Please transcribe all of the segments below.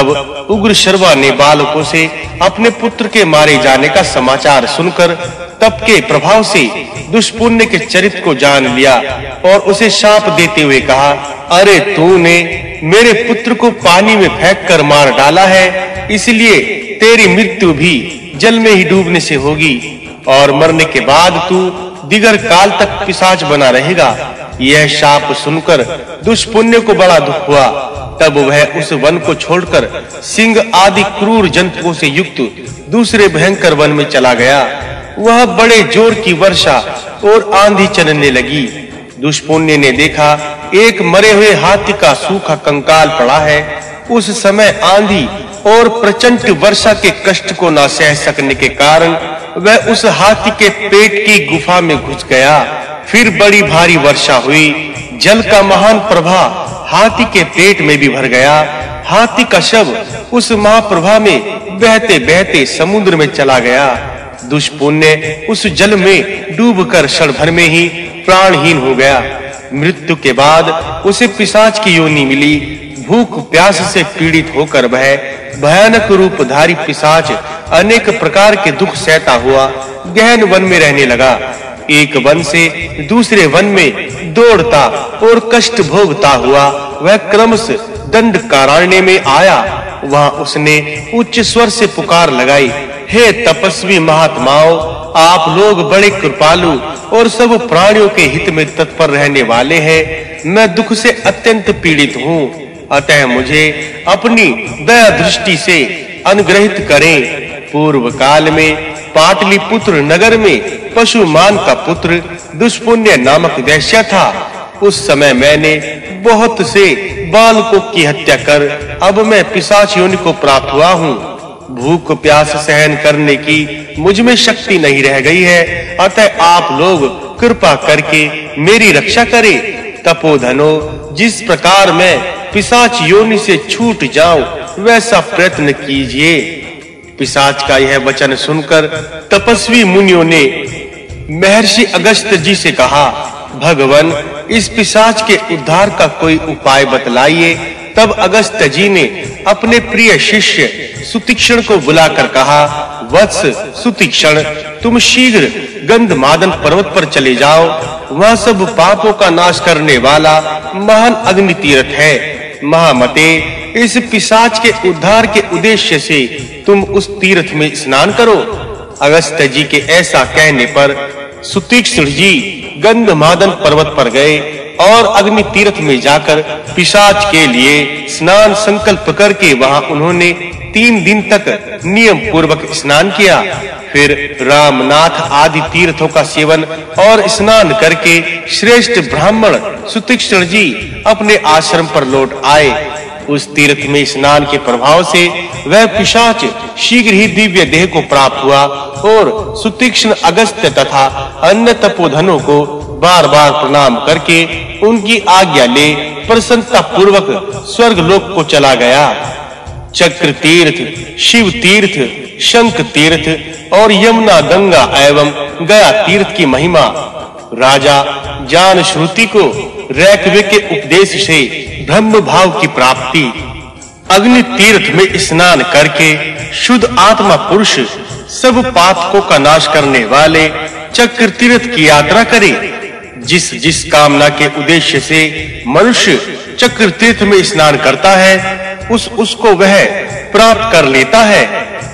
तब उग्र शर्वा ने बालकों से अपने पुत्र के मारे जाने का समाचार सुनकर तप के प्रभाव से दुष्पुण्य के चरित्र को जान लिया और उसे शाप देते हुए कहा, अरे तूने मेरे पुत्र को पानी में फेंक कर मार डाला है, इसलिए तेरी मृत्यु भी जल में ही डूबने से होगी और मरने के बाद तू दिगर काल तक पिशाच बना रहेगा। यह शाप सुनकर दुष्पुण्य को बड़ा दुख हुआ। तब वह उस वन को छोड़कर सिंह आदि क्रूर जंतुओं से युक्त दूसरे भयंकर वन में चला गया। वह बड़े ज़ोर की वर्षा और आंधी चलने लगी। दुष्पुण्य ने देखा, एक मरे हुए हाथी का सूखा कंकाल पड़ा है। उस समय आंधी और प्रचंड वर्षा के कष्ट को न सह सकने के कारण वह उस हाथी के पेट की गुफा में घुस गया। फिर बड़ी भारी वर्षा हुई। जल का महान प्रवाह हाथी के पेट में भी भर गया। हाथी का शव उस महाप्रभा में बहते बहते समुद्र में चला गया। दुष्पुण्य उस जल में डूबकर क्षण भर में ही प्राणहीन हो गया। मृत्यु के बाद उसे पिशाच की योनि मिली। भूख प्यास से पीड़ित होकर वह भयानक रूप धारी पिशाच अनेक प्रकार के दुख सहता हुआ गहन वन में रहने लगा। एक वन से दूसरे वन में दौड़ता और कष्ट भोगता हुआ वह क्रमश दंड कारण्य में आया। वहाँ उसने उच्च स्वर से पुकार लगाई, हे तपस्वी महात्माओं, आप लोग बड़े कृपालु और सब प्राणियों के हित में तत्पर रहने वाले हैं। मैं दुख से अत्यंत पीड़ित हूँ। अतः मुझे अपनी दया दृष्टि से अनुग्रहित करें। पूर्व काल में पाटलिपुत्र नगर में पशुमान का पुत्र दुष्पुण्य नामक वैश्य था। उस समय मैंने बहुत से बालकों की हत्या कर अब मैं पिशाच योनि को प्राप्त हुआ हूँ। भूख प्यास सहन करने की मुझमें शक्ति नहीं रह गई है। अतः आप लोग कृपा करके मेरी रक्षा करें। तपोधनो, जिस प्रकार मैं पिशाच योनि से छूट जाऊँ, वैसा प्रयत्न कीजिए। पिशाच का यह वचन सुनकर तपस्वी मुनियों ने, महर्षि अगस्त जी से कहा, भगवान, इस पिशाच के उद्धार का कोई उपाय बतलाइए। तब अगस्त्य जी ने अपने प्रिय शिष्य सुतीक्षण को बुलाकर कहा, वत्स सुतीक्षण, तुम शीघ्र गंधमादन पर्वत पर चले जाओ। वह सब पापों का नाश करने वाला महान अग्नि तीर्थ है। महामते इस पिशाच के उद्धार के उद्देश्य से तुम उस तीर्थ में स्नान करो। अगस्त जी के ऐसा कहने पर सुतीक्षण जी गंधमादन पर्वत पर गए और अग्नि तीर्थ में जाकर पिशाच के लिए स्नान संकल्प करके वहाँ उन्होंने तीन दिन तक नियम पूर्वक स्नान किया। फिर रामनाथ आदि तीर्थों का सेवन और स्नान करके श्रेष्ठ ब्राह्मण सुतीक्षण जी अपने आश्रम पर लौट आए। उस तीर्थ में स्नान के प्रभाव से वह पिशाच शीघ्र ही दिव्य देह को प्राप्त हुआ और सुतीक्ष्ण अगस्त्य तथा अन्य तपोधनों को बार-बार प्रणाम करके उनकी आज्ञा ले प्रसन्नता पूर्वक स्वर्ग लोक को चला गया। चक्र तीर्थ शिव तीर्थ शंख तीर्थ और यमुना, गंगा एवं गया तीर्थ की महिमा राजा जान श्रुति को रैकवे के उपदेश से ब्रह्म भाव की प्राप्ति अग्नि तीर्थ में स्नान करके शुद्ध आत्मा पुरुष सब पापों का नाश करने वाले चक्र तीर्थ की यात्रा करे। जिस जिस कामना के उद्देश्य से मनुष्य चक्र तीर्थ में स्नान करता है, उस उसको वह प्राप्त कर लेता है।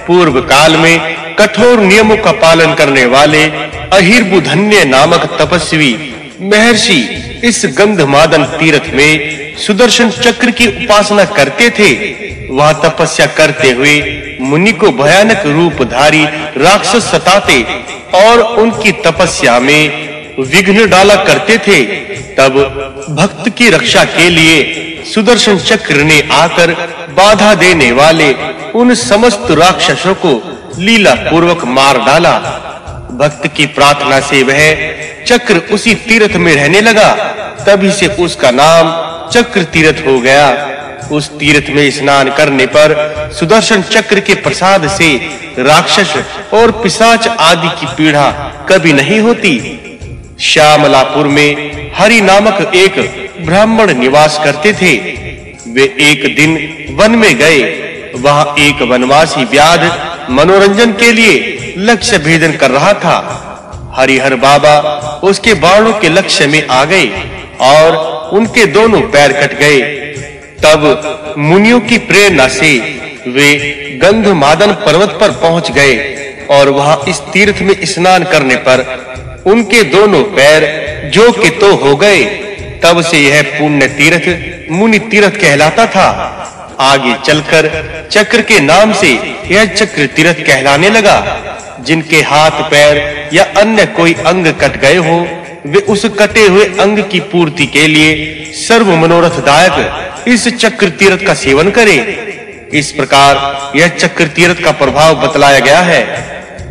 पूर्व काल में कठोर नियमों का पालन करने वाले अहिर्बुधन्य नामक तपस्वी महर्षि इस गंधमादन तीर्थ में सुदर्शन चक्र की उपासना करते थे। वह तपस्या करते हुए मुनि को भयानक रूपधारी राक्षस सताते और उनकी तपस्या में विघ्न डाला करते थे। तब भक्त की रक्षा के लिए सुदर्शन चक्र ने आकर बाधा देने वाले उन समस्त राक्षसों को लीला पूर्वक मार डाला। भक्त की प्रार्थना से वह चक्र उसी तीर्थ में रहने लगा। तभी से उसका नाम चक्र तीर्थ हो गया। उस तीर्थ में स्नान करने पर सुदर्शन चक्र के प्रसाद से राक्षस और पिशाच आदि की पीड़ा कभी नहीं होती। श्यामलापुर में हरि नामक एक ब्राह्मण निवास करते थे। वे एक दिन वन में गए। वहाँ एक वनवासी व्याध मनोरंजन के लिए लक्ष्य भेदन कर रहा था। हरिहर बाबा उसके बाणों के लक्ष्य में आ गए और उनके दोनों पैर कट गए। तब मुनियों की प्रेरणा से वे गंधमादन पर्वत पर पहुँच गए और वहाँ इस तीर्थ में स्नान करने पर उनके दोनों पैर जो के तो हो गए, तब से यह पुण्य तीर्थ मुनि तीर्थ कहलाता था। आगे चलकर चक्र के नाम से यह चक्र तीर्थ कहलाने लगा। जिनके हाथ, पैर या अन्य कोई अंग कट गए हो, वे उस कटे हुए अंग की पूर्ति के लिए सर्व मनोरथदायक इस चक्र तीर्थ का सेवन करें। इस प्रकार यह चक्र तीर्थ का प्रभाव बतलाया गया है।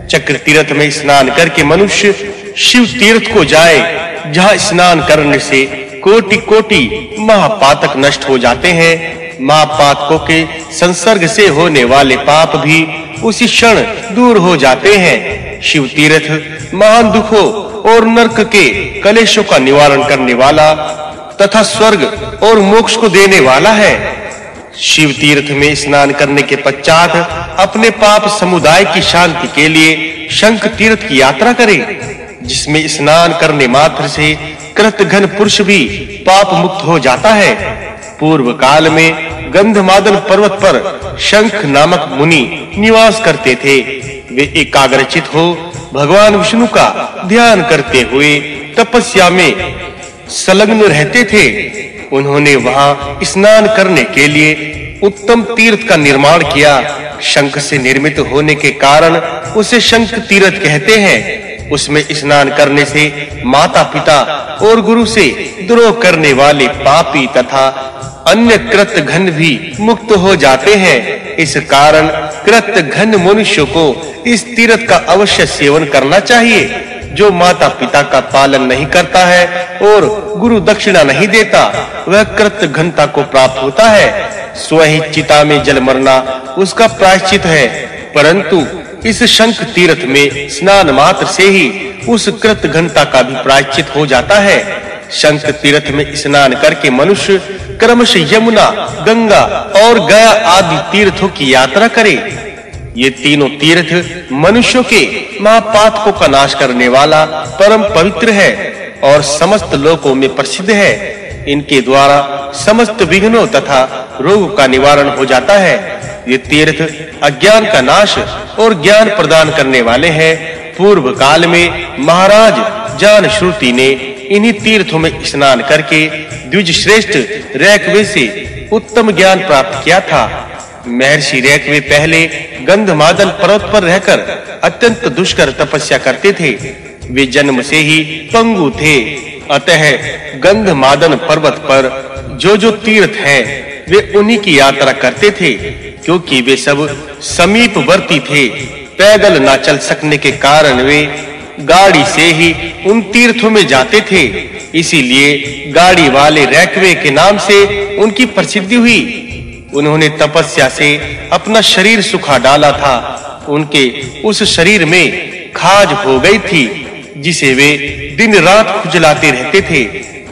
चक्र तीर्थ में स्नान करके मनुष्य शिव तीर्थ को जाए, जहाँ स्नान करने से कोटि-कोटि महापातक नष्ट हो जाते हैं। महापातकों के संसर्ग से होने वाले पाप भी उसी क्षण दूर हो जाते हैं। शिव तीर्थ महान दुखों और नरक के कलेशों का निवारण करने वाला तथा स्वर्ग और मोक्ष को देने वाला है। शिव तीर्थ में स्नान करने के पश्चात अपने पाप समुदाय की शांति के लिए शंख तीर्थ की यात्रा करें, जिसमें स्नान करने मात्र से कृत घन पुरुष भी पाप मुक्त हो जाता है। पूर्व काल में गंधमादन पर्वत पर शंख नामक मुनि निवास करते थे। वे एकाग्रचित हो भगवान विष्णु का ध्यान करते हुए तपस्या में संलग्न रहते थे। उन्होंने वहाँ स्नान करने के लिए उत्तम तीर्थ का निर्माण किया। शंख से निर्मित होने के कारण उसे शंख तीर्थ कहते हैं। उसमें स्नान करने से माता पिता और गुरु से द्रोह करने वाले पापी तथा अन्य कृत घन भी मुक्त हो जाते हैं। इस कारण कृत घन मनुष्य को इस तीर्थ का अवश्य सेवन करना चाहिए। जो माता पिता का पालन नहीं करता है और गुरु दक्षिणा नहीं देता, वह कृत घनता को प्राप्त होता है। स्वहित चिता में जल मरना उसका प्रायश्चित है, परंतु इस शंख तीर्थ में स्नान मात्र से ही उस कृत घनता का भी प्रायश्चित हो जाता है। शंख तीर्थ में स्नान करके मनुष्य क्रमशः यमुना, गंगा और गया आदि तीर्थों की यात्रा करे। ये तीनों तीर्थ मनुष्यों के महापातकों का नाश करने वाला परम पवित्र है और समस्त लोकों में प्रसिद्ध है। इनके द्वारा समस्त विघ्नों तथा रोग का निवारण हो जाता है। ये तीर्थ अज्ञान का नाश और ज्ञान प्रदान करने वाले हैं। पूर्व काल में महाराज जान श्रुति ने इन्हीं तीर्थों में स्नान करके द्विज श्रेष्ठ रैकवे से उत्तम ज्ञान प्राप्त किया था। महर्षि रैकवे पहले गंधमादन पर्वत पर रहकर अत्यंत दुष्कर तपस्या करते थे। वे जन्म से ही पंगु थे। अतः गंधमादन पर्वत पर जो जो तीर्थ हैं, वे उन्हीं की यात्रा करते थे, क्योंकि वे सब समीपवर्ती थे। पैदल ना चल सकने के कारण वे गाड़ी से ही उन तीर्थों में जाते थे। इसीलिए गाड़ी वाले रैकवे के नाम से उनकी प्रसिद्धि हुई। उन्होंने तपस्या से अपना शरीर सुखा डाला था। उनके उस शरीर में खाज हो गई थी, जिसे वे दिन रात खुजलाते रहते थे।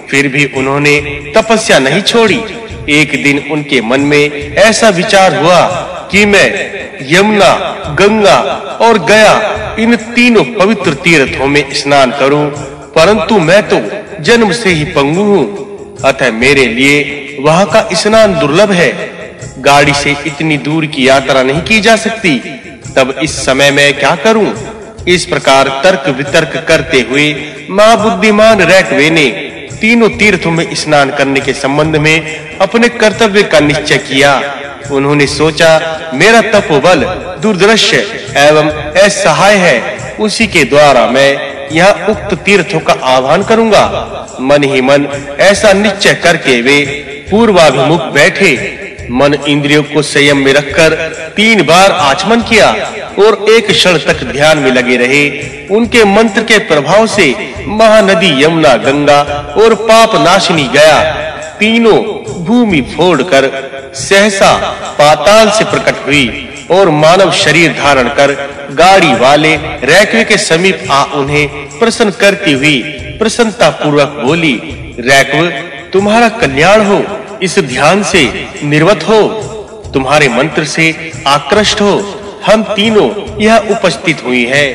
फिर भी उन्होंने तपस्या नहीं छोड़ी। एक दिन उनके मन में ऐसा विचार हुआ कि मैं यमुना, गंगा और गया, इन तीनों पवित्र तीर्थों में स्नान करूँ, परंतु मैं तो जन्म से ही पंगु हूँ। अतः मेरे लिए वहाँ का स्नान दुर्लभ है। गाड़ी से इतनी दूर की यात्रा नहीं की जा सकती। तब इस समय मैं क्या करूँ? इस प्रकार तर्क वितर्क करते हुए महाबुद्धिमान रैकवे ने तीनों तीर्थों में स्नान करने के संबंध में अपने कर्तव्य का निश्चय किया। उन्होंने सोचा, मेरा तपोबल दुर्दृश्य एवं असहाय है। उसी के द्वारा मैं यह उक्त तीर्थों का आह्वान करूँगा। मन ही मन ऐसा निश्चय करके वे पूर्वाभिमुख बैठे। मन इंद्रियों को संयम में रखकर तीन बार आचमन किया और एक क्षण तक ध्यान में लगे रहे। उनके मंत्र के प्रभाव से महानदी यमुना, गंगा और पाप नाशिनी गया। तीनों भूमि फोड़कर, सहसा पाताल से प्रकट हुई और मानव शरीर धारण कर गाड़ी वाले रैकवे के समीप आ उन्हें प्रसन्न करती हुई प्रसन्नता पूर्वक बोली, रैकव, तुम्हारा कल्याण हो, इस ध्यान से निर्वत हो, तुम्हारे मंत्र से आकृष्ट हो, हम तीनों यह उपस्थित हुई है।